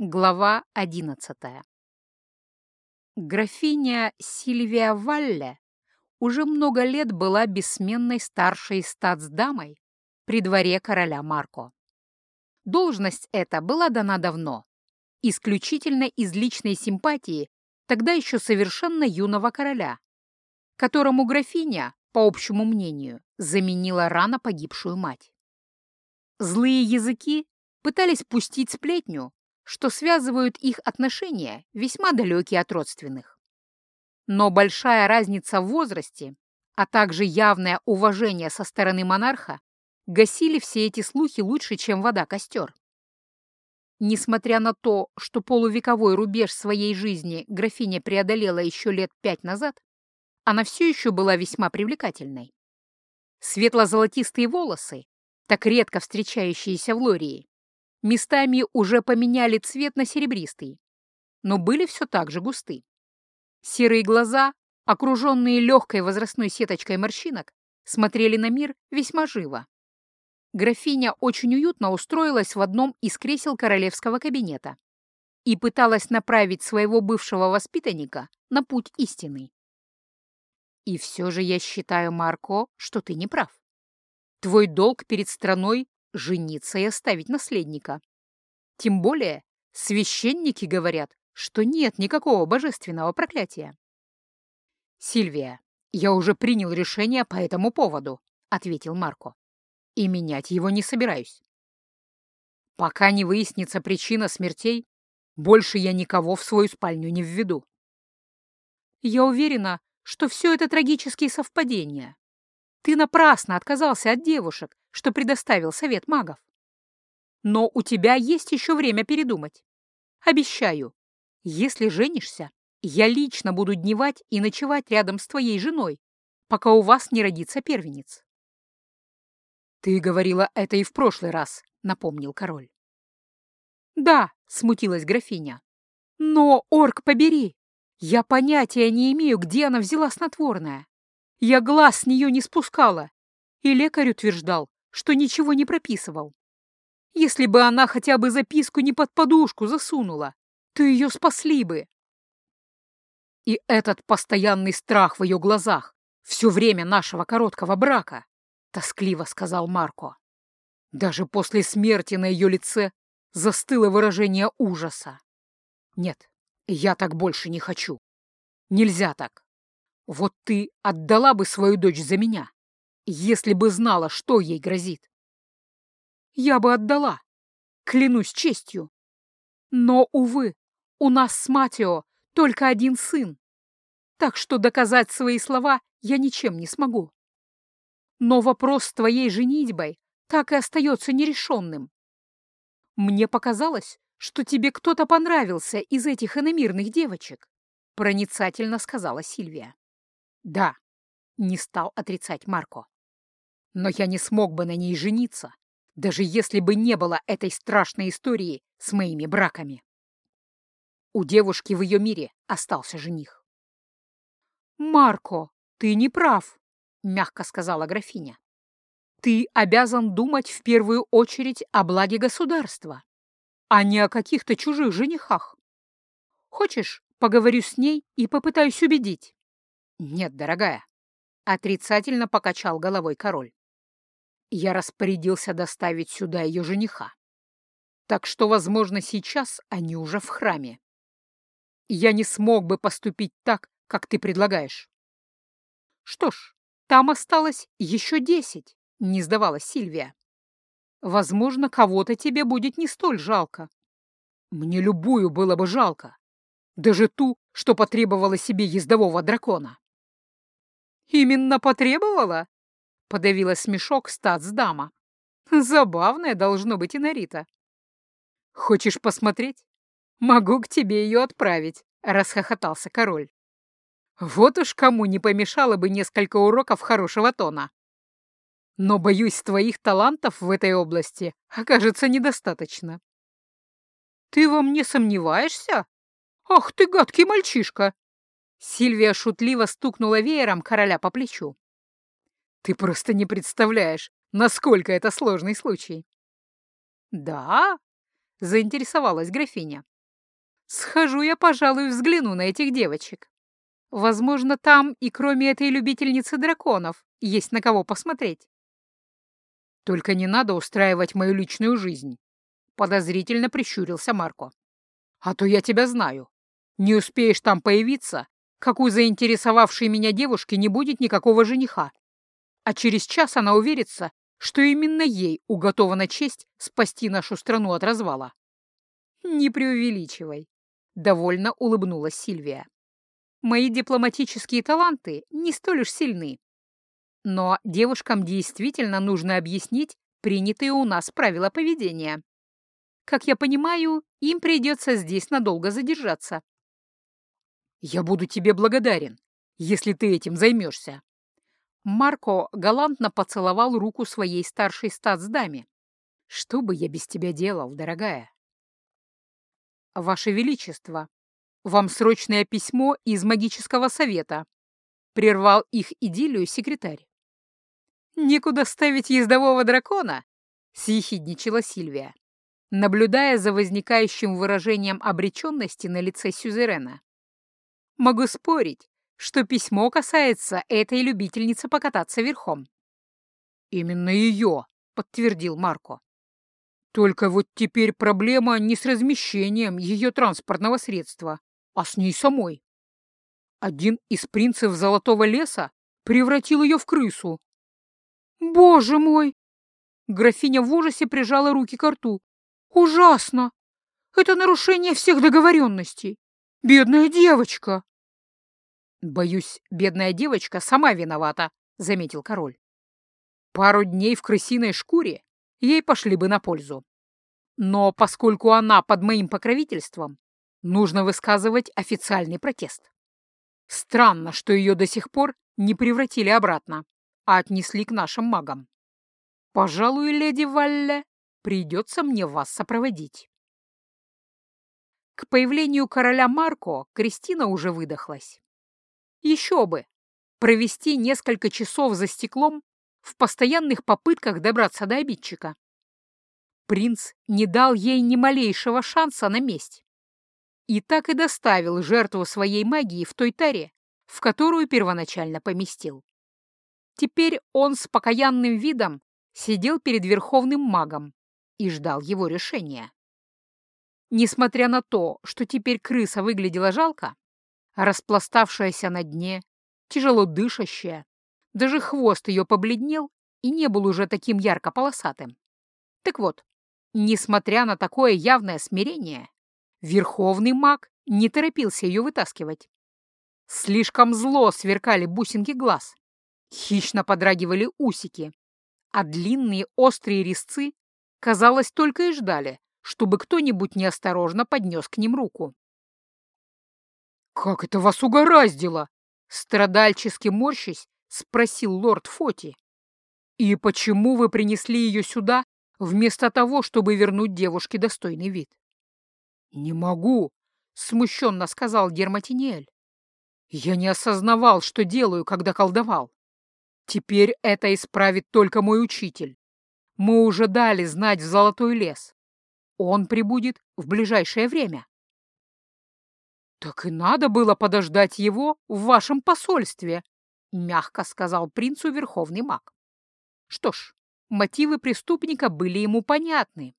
Глава одиннадцатая. Графиня Сильвия Валле уже много лет была бессменной старшей статсдамой при дворе короля Марко. Должность эта была дана давно, исключительно из личной симпатии тогда еще совершенно юного короля, которому графиня, по общему мнению, заменила рано погибшую мать. Злые языки пытались пустить сплетню, что связывают их отношения, весьма далекие от родственных. Но большая разница в возрасте, а также явное уважение со стороны монарха гасили все эти слухи лучше, чем вода костер. Несмотря на то, что полувековой рубеж своей жизни графиня преодолела еще лет пять назад, она все еще была весьма привлекательной. Светло-золотистые волосы, так редко встречающиеся в Лории, местами уже поменяли цвет на серебристый, но были все так же густы. Серые глаза, окруженные легкой возрастной сеточкой морщинок, смотрели на мир весьма живо. Графиня очень уютно устроилась в одном из кресел королевского кабинета и пыталась направить своего бывшего воспитанника на путь истины. И все же я считаю, Марко, что ты не прав. Твой долг перед страной жениться и оставить наследника. Тем более священники говорят, что нет никакого божественного проклятия. «Сильвия, я уже принял решение по этому поводу», — ответил Марко. «И менять его не собираюсь. Пока не выяснится причина смертей, больше я никого в свою спальню не введу». «Я уверена, что все это трагические совпадения. Ты напрасно отказался от девушек, что предоставил совет магов. Но у тебя есть еще время передумать. Обещаю, если женишься, я лично буду дневать и ночевать рядом с твоей женой, пока у вас не родится первенец. «Ты говорила это и в прошлый раз», — напомнил король. «Да», — смутилась графиня. «Но, орк, побери! Я понятия не имею, где она взяла снотворное. Я глаз с нее не спускала, и лекарь утверждал, что ничего не прописывал. Если бы она хотя бы записку не под подушку засунула, то ее спасли бы. И этот постоянный страх в ее глазах все время нашего короткого брака, тоскливо сказал Марко. Даже после смерти на ее лице застыло выражение ужаса. Нет, я так больше не хочу. Нельзя так. Вот ты отдала бы свою дочь за меня, если бы знала, что ей грозит. Я бы отдала, клянусь честью. Но, увы, у нас с Матио только один сын, так что доказать свои слова я ничем не смогу. Но вопрос с твоей женитьбой так и остается нерешенным. Мне показалось, что тебе кто-то понравился из этих иномирных девочек, проницательно сказала Сильвия. Да, не стал отрицать Марко. Но я не смог бы на ней жениться, даже если бы не было этой страшной истории с моими браками. У девушки в ее мире остался жених. «Марко, ты не прав», — мягко сказала графиня. «Ты обязан думать в первую очередь о благе государства, а не о каких-то чужих женихах. Хочешь, поговорю с ней и попытаюсь убедить?» «Нет, дорогая», — отрицательно покачал головой король. «Я распорядился доставить сюда ее жениха. Так что, возможно, сейчас они уже в храме. Я не смог бы поступить так, как ты предлагаешь». «Что ж, там осталось еще десять», — не сдавалась Сильвия. «Возможно, кого-то тебе будет не столь жалко». «Мне любую было бы жалко, даже ту, что потребовала себе ездового дракона». «Именно потребовала?» — подавила смешок статсдама. «Забавная должно быть и Нарита». «Хочешь посмотреть? Могу к тебе ее отправить», — расхохотался король. «Вот уж кому не помешало бы несколько уроков хорошего тона. Но, боюсь, твоих талантов в этой области окажется недостаточно». «Ты во мне сомневаешься? Ах ты гадкий мальчишка!» Сильвия шутливо стукнула веером короля по плечу. «Ты просто не представляешь, насколько это сложный случай». «Да? — заинтересовалась графиня. «Схожу я, пожалуй, взгляну на этих девочек. Возможно, там и кроме этой любительницы драконов есть на кого посмотреть». «Только не надо устраивать мою личную жизнь», — подозрительно прищурился Марко. «А то я тебя знаю. Не успеешь там появиться, как у заинтересовавшей меня девушки не будет никакого жениха. А через час она уверится, что именно ей уготована честь спасти нашу страну от развала. Не преувеличивай. Довольно улыбнулась Сильвия. Мои дипломатические таланты не столь уж сильны. Но девушкам действительно нужно объяснить принятые у нас правила поведения. Как я понимаю, им придется здесь надолго задержаться. Я буду тебе благодарен, если ты этим займешься. Марко галантно поцеловал руку своей старшей статсдаме. «Что бы я без тебя делал, дорогая?» «Ваше Величество, вам срочное письмо из магического совета», — прервал их идиллию секретарь. «Некуда ставить ездового дракона?» — съехидничала Сильвия, наблюдая за возникающим выражением обреченности на лице Сюзерена. «Могу спорить, что письмо касается этой любительницы покататься верхом. «Именно ее», — подтвердил Марко. «Только вот теперь проблема не с размещением ее транспортного средства, а с ней самой. Один из принцев Золотого леса превратил ее в крысу». «Боже мой!» Графиня в ужасе прижала руки к рту. «Ужасно! Это нарушение всех договоренностей! Бедная девочка!» «Боюсь, бедная девочка сама виновата», — заметил король. «Пару дней в крысиной шкуре ей пошли бы на пользу. Но поскольку она под моим покровительством, нужно высказывать официальный протест. Странно, что ее до сих пор не превратили обратно, а отнесли к нашим магам. Пожалуй, леди Валле, придется мне вас сопроводить». К появлению короля Марко Кристина уже выдохлась. Еще бы! Провести несколько часов за стеклом в постоянных попытках добраться до обидчика. Принц не дал ей ни малейшего шанса на месть. И так и доставил жертву своей магии в той таре, в которую первоначально поместил. Теперь он с покаянным видом сидел перед верховным магом и ждал его решения. Несмотря на то, что теперь крыса выглядела жалко, распластавшаяся на дне, тяжело дышащая. Даже хвост ее побледнел и не был уже таким ярко-полосатым. Так вот, несмотря на такое явное смирение, верховный маг не торопился ее вытаскивать. Слишком зло сверкали бусинки глаз, хищно подрагивали усики, а длинные острые резцы, казалось, только и ждали, чтобы кто-нибудь неосторожно поднес к ним руку. «Как это вас угораздило?» — страдальчески морщись спросил лорд Фоти. «И почему вы принесли ее сюда, вместо того, чтобы вернуть девушке достойный вид?» «Не могу», — смущенно сказал Дерматинель. «Я не осознавал, что делаю, когда колдовал. Теперь это исправит только мой учитель. Мы уже дали знать в Золотой лес. Он прибудет в ближайшее время». «Так и надо было подождать его в вашем посольстве», — мягко сказал принцу верховный маг. Что ж, мотивы преступника были ему понятны.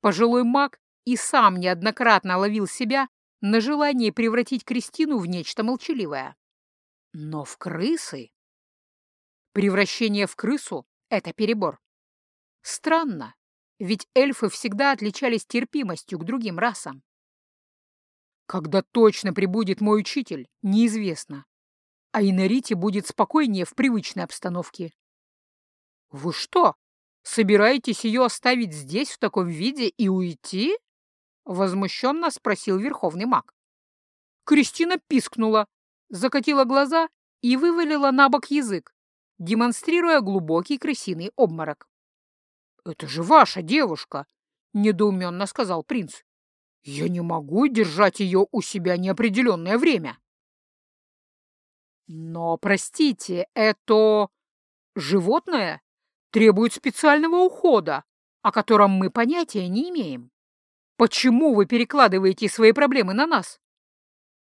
Пожилой маг и сам неоднократно ловил себя на желание превратить Кристину в нечто молчаливое. Но в крысы... Превращение в крысу — это перебор. Странно, ведь эльфы всегда отличались терпимостью к другим расам. Когда точно прибудет мой учитель, неизвестно. А Инарите будет спокойнее в привычной обстановке. Вы что, собираетесь ее оставить здесь в таком виде и уйти? Возмущенно спросил верховный маг. Кристина пискнула, закатила глаза и вывалила на бок язык, демонстрируя глубокий крысиный обморок. «Это же ваша девушка!» — недоуменно сказал принц. Я не могу держать ее у себя неопределенное время. Но, простите, это... животное требует специального ухода, о котором мы понятия не имеем. Почему вы перекладываете свои проблемы на нас?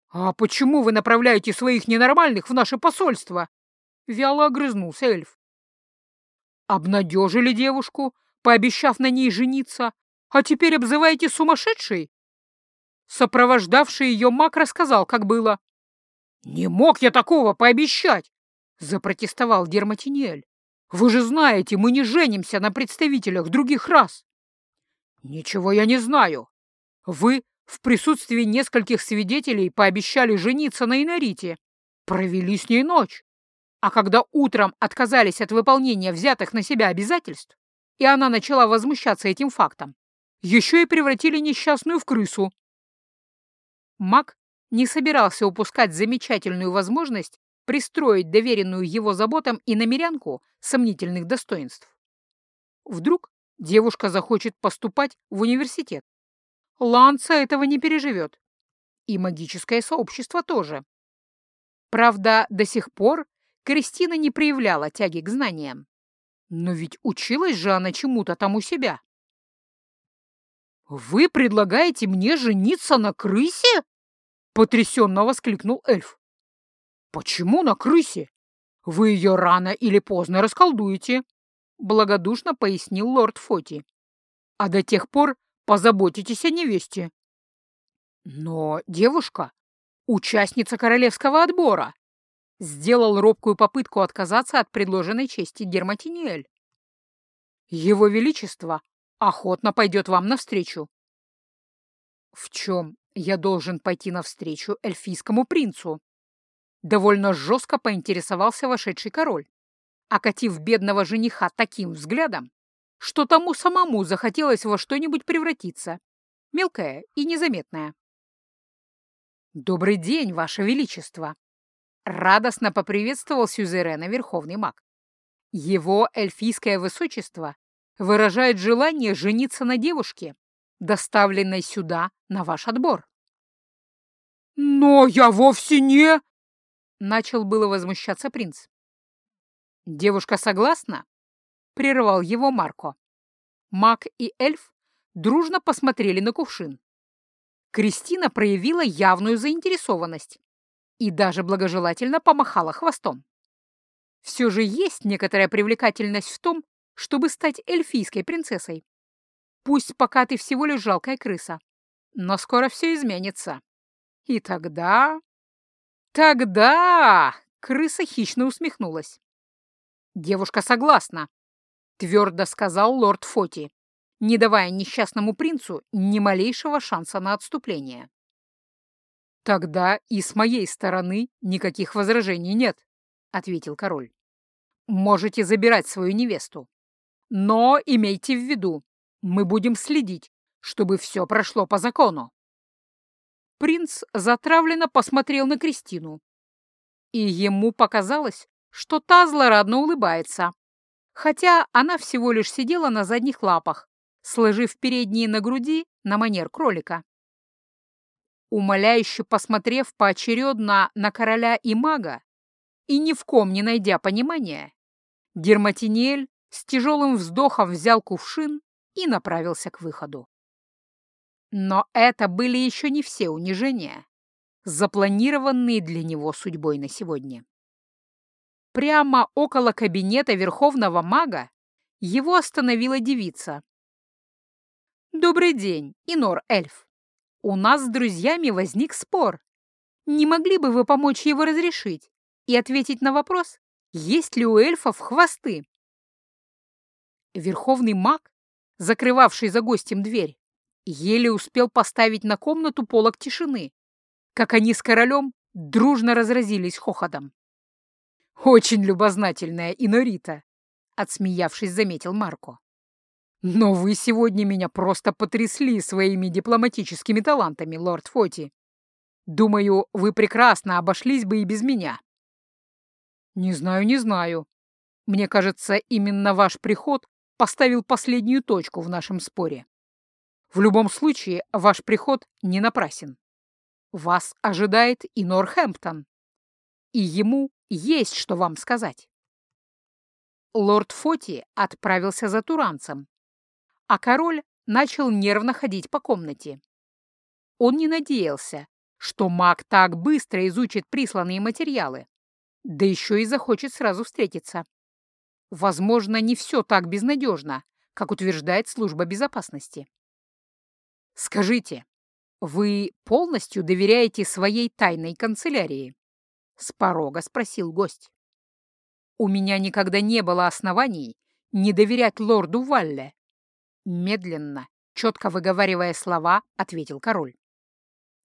А почему вы направляете своих ненормальных в наше посольство? Вяло огрызнулся эльф. Обнадежили девушку, пообещав на ней жениться, а теперь обзываете сумасшедшей? Сопровождавший ее маг рассказал, как было. «Не мог я такого пообещать!» — запротестовал Дерматинель. «Вы же знаете, мы не женимся на представителях других рас!» «Ничего я не знаю. Вы в присутствии нескольких свидетелей пообещали жениться на Инорите, провели с ней ночь, а когда утром отказались от выполнения взятых на себя обязательств, и она начала возмущаться этим фактом, еще и превратили несчастную в крысу. Мак не собирался упускать замечательную возможность пристроить доверенную его заботам и намерянку сомнительных достоинств. Вдруг девушка захочет поступать в университет. Ланца этого не переживет. И магическое сообщество тоже. Правда, до сих пор Кристина не проявляла тяги к знаниям. Но ведь училась же она чему-то там у себя. «Вы предлагаете мне жениться на крысе?» — потрясенно воскликнул эльф. «Почему на крысе? Вы ее рано или поздно расколдуете», — благодушно пояснил лорд Фоти. «А до тех пор позаботитесь о невесте». «Но девушка — участница королевского отбора», — сделал робкую попытку отказаться от предложенной чести Дерматиниэль. «Его Величество охотно пойдет вам навстречу». «В чем я должен пойти навстречу эльфийскому принцу?» Довольно жестко поинтересовался вошедший король, окатив бедного жениха таким взглядом, что тому самому захотелось во что-нибудь превратиться, мелкое и незаметное. «Добрый день, Ваше Величество!» Радостно поприветствовал Сюзерена Верховный маг. Его эльфийское высочество выражает желание жениться на девушке, доставленной сюда на ваш отбор. «Но я вовсе не...» — начал было возмущаться принц. «Девушка согласна?» — прервал его Марко. Маг и эльф дружно посмотрели на кувшин. Кристина проявила явную заинтересованность и даже благожелательно помахала хвостом. Все же есть некоторая привлекательность в том, чтобы стать эльфийской принцессой. Пусть пока ты всего лишь жалкая крыса, но скоро все изменится. И тогда... Тогда... Крыса хищно усмехнулась. «Девушка согласна», — твердо сказал лорд Фоти, не давая несчастному принцу ни малейшего шанса на отступление. «Тогда и с моей стороны никаких возражений нет», — ответил король. «Можете забирать свою невесту. Но имейте в виду, мы будем следить, чтобы все прошло по закону. Принц затравленно посмотрел на Кристину, и ему показалось, что та злорадно улыбается, хотя она всего лишь сидела на задних лапах, сложив передние на груди на манер кролика. Умоляюще посмотрев поочередно на короля и мага и ни в ком не найдя понимания, Дерматинель с тяжелым вздохом взял кувшин и направился к выходу. Но это были еще не все унижения, запланированные для него судьбой на сегодня. Прямо около кабинета верховного мага его остановила девица. «Добрый день, Инор-эльф. У нас с друзьями возник спор. Не могли бы вы помочь его разрешить и ответить на вопрос, есть ли у эльфов хвосты?» Верховный маг, закрывавший за гостем дверь, еле успел поставить на комнату полок тишины, как они с королем дружно разразились хохотом. «Очень любознательная Инорита», — отсмеявшись, заметил Марко. «Но вы сегодня меня просто потрясли своими дипломатическими талантами, лорд Фоти. Думаю, вы прекрасно обошлись бы и без меня». «Не знаю, не знаю. Мне кажется, именно ваш приход поставил последнюю точку в нашем споре. В любом случае, ваш приход не напрасен. Вас ожидает и Норхэмптон. И ему есть что вам сказать. Лорд Фоти отправился за туранцем, а король начал нервно ходить по комнате. Он не надеялся, что маг так быстро изучит присланные материалы, да еще и захочет сразу встретиться. Возможно, не все так безнадежно, как утверждает служба безопасности. «Скажите, вы полностью доверяете своей тайной канцелярии?» — с порога спросил гость. «У меня никогда не было оснований не доверять лорду Валле». Медленно, четко выговаривая слова, ответил король.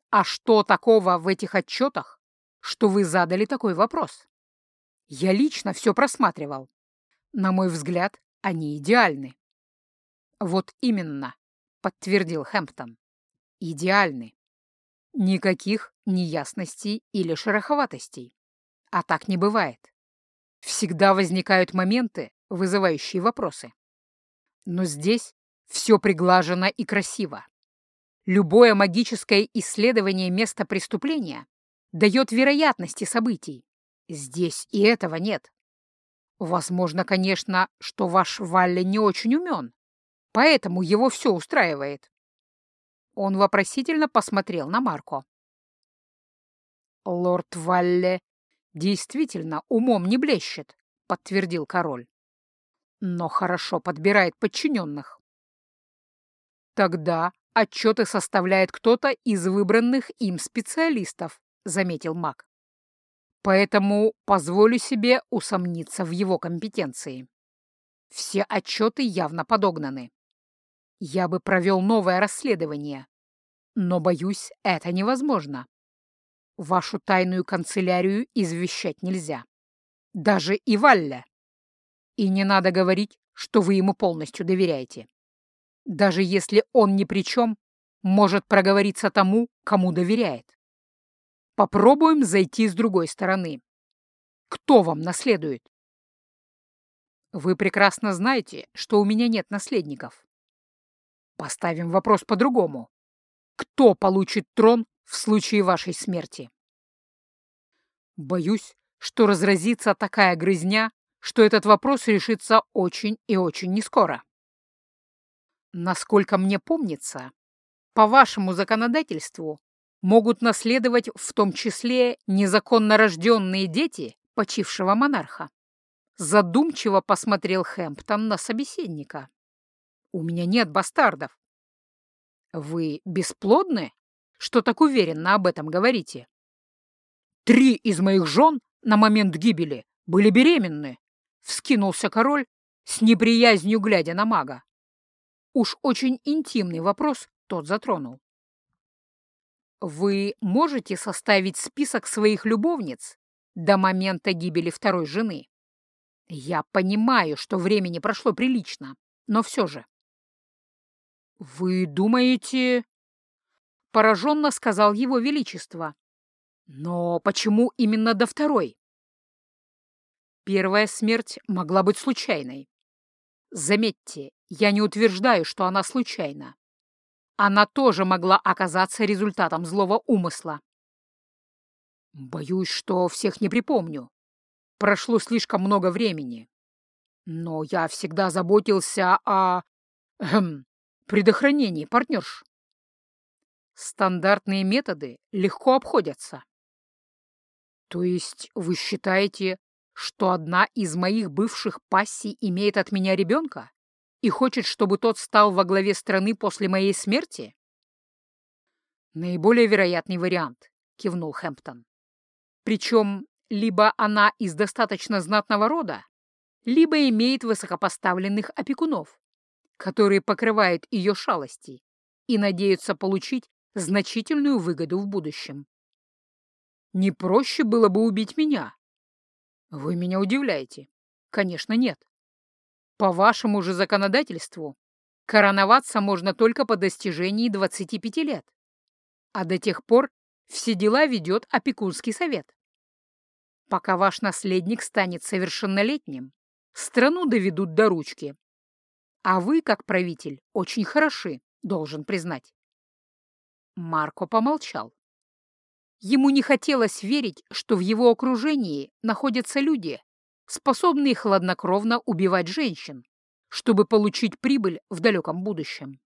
«А что такого в этих отчетах, что вы задали такой вопрос? Я лично все просматривал. На мой взгляд, они идеальны». «Вот именно», — подтвердил Хэмптон. «Идеальны. Никаких неясностей или шероховатостей. А так не бывает. Всегда возникают моменты, вызывающие вопросы. Но здесь все приглажено и красиво. Любое магическое исследование места преступления дает вероятности событий. Здесь и этого нет. Возможно, конечно, что ваш Валли не очень умен, поэтому его все устраивает. Он вопросительно посмотрел на Марко. «Лорд Валле действительно умом не блещет», — подтвердил король. «Но хорошо подбирает подчиненных». «Тогда отчеты составляет кто-то из выбранных им специалистов», — заметил маг. «Поэтому позволю себе усомниться в его компетенции. Все отчеты явно подогнаны. Я бы провел новое расследование, но, боюсь, это невозможно. Вашу тайную канцелярию извещать нельзя. Даже и Валля. И не надо говорить, что вы ему полностью доверяете. Даже если он ни при чем, может проговориться тому, кому доверяет. Попробуем зайти с другой стороны. Кто вам наследует? Вы прекрасно знаете, что у меня нет наследников. Поставим вопрос по-другому. Кто получит трон в случае вашей смерти? Боюсь, что разразится такая грызня, что этот вопрос решится очень и очень нескоро. Насколько мне помнится, по вашему законодательству могут наследовать в том числе незаконно рожденные дети почившего монарха. Задумчиво посмотрел Хэмптон на собеседника. У меня нет бастардов. Вы бесплодны? Что так уверенно об этом говорите? Три из моих жен на момент гибели были беременны. Вскинулся король с неприязнью глядя на мага. Уж очень интимный вопрос тот затронул. Вы можете составить список своих любовниц до момента гибели второй жены? Я понимаю, что времени прошло прилично, но все же. «Вы думаете...» — пораженно сказал его величество. «Но почему именно до второй?» Первая смерть могла быть случайной. Заметьте, я не утверждаю, что она случайна. Она тоже могла оказаться результатом злого умысла. Боюсь, что всех не припомню. Прошло слишком много времени. Но я всегда заботился о... Эм, предохранении, партнерш. Стандартные методы легко обходятся. То есть вы считаете, что одна из моих бывших пассий имеет от меня ребенка и хочет, чтобы тот стал во главе страны после моей смерти? Наиболее вероятный вариант, кивнул Хэмптон. Причем либо она из достаточно знатного рода, либо имеет высокопоставленных опекунов которые покрывают ее шалости и надеются получить значительную выгоду в будущем. Не проще было бы убить меня? Вы меня удивляете. Конечно, нет. По вашему же законодательству короноваться можно только по достижении 25 лет, а до тех пор все дела ведет опекунский совет. Пока ваш наследник станет совершеннолетним, страну доведут до ручки, а вы, как правитель, очень хороши, должен признать. Марко помолчал. Ему не хотелось верить, что в его окружении находятся люди, способные хладнокровно убивать женщин, чтобы получить прибыль в далеком будущем.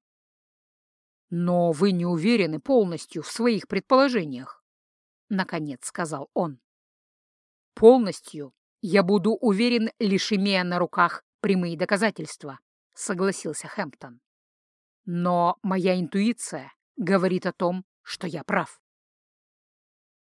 Но вы не уверены полностью в своих предположениях, — наконец сказал он. Полностью я буду уверен, лишь имея на руках прямые доказательства, — согласился Хэмптон. Но моя интуиция говорит о том, что я прав.